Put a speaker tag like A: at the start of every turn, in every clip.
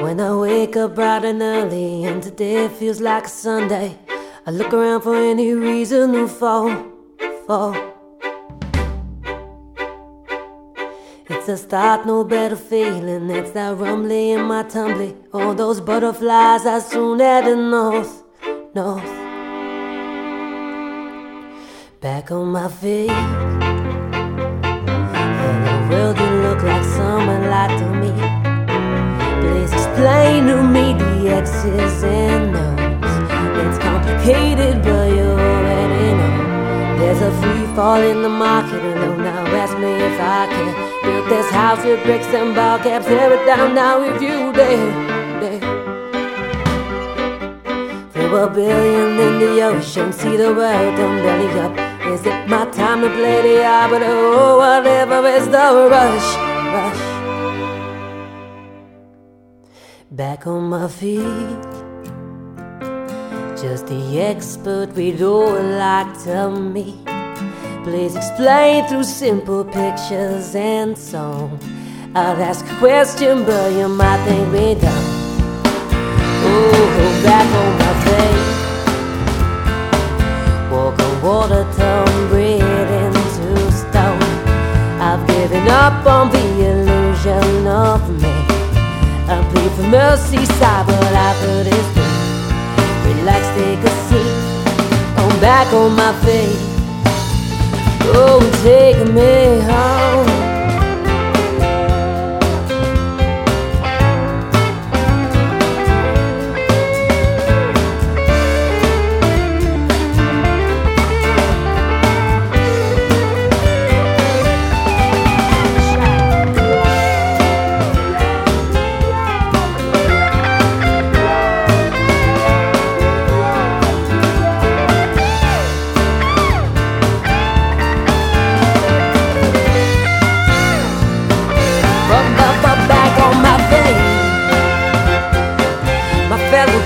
A: When I wake up bright and early and today feels like a Sunday, I look around for any reason to fall, fall. It's a start, no better feeling. It's that rumbly in my tumbly. All those butterflies I soon heading north, north. Back on my feet. Hello world, you look like someone lied X's and O's. It's complicated, but you already know. There's a free fall in the market, don't now ask me if I can build this house with bricks and ball caps. Tear it down now if you dare, dare. Throw a billion in the ocean, see the world come belly up. Is it my time to play the arbiter? Oh, whatever is the rush. Back on my feet. Just the expert we'd all like to meet. Please explain through simple pictures and song. I'll ask a question, but you might think me dumb. Oh, back on my face. Walk on water, turn bread into stone. I've given up on the illusion of me. Plead for mercy, sigh, but I could escape. Relax, take a seat. I'm back on my feet. Oh, take me home.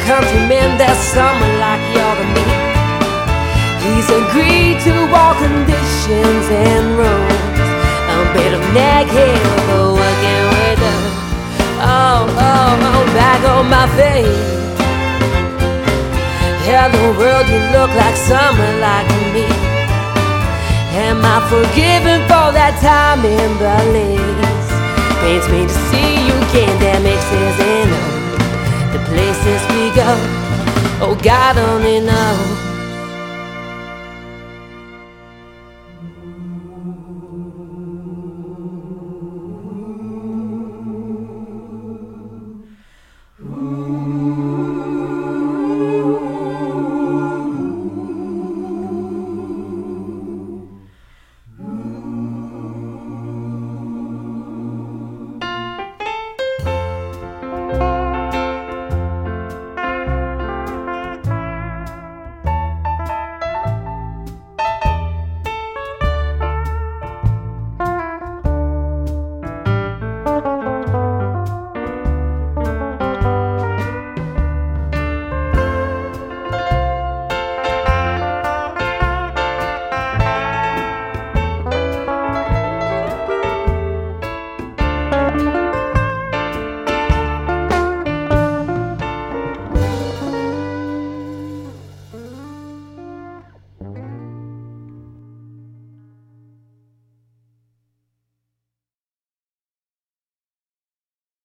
A: Countrymen, there's someone like you to meet. He's agreed to all conditions and rules. A bit of here, but working with them. Oh, oh, oh, back on my feet. Hello world, you look like someone like me. Am I forgiven for that time in Belize? Pains me to see you Oh, God only knows.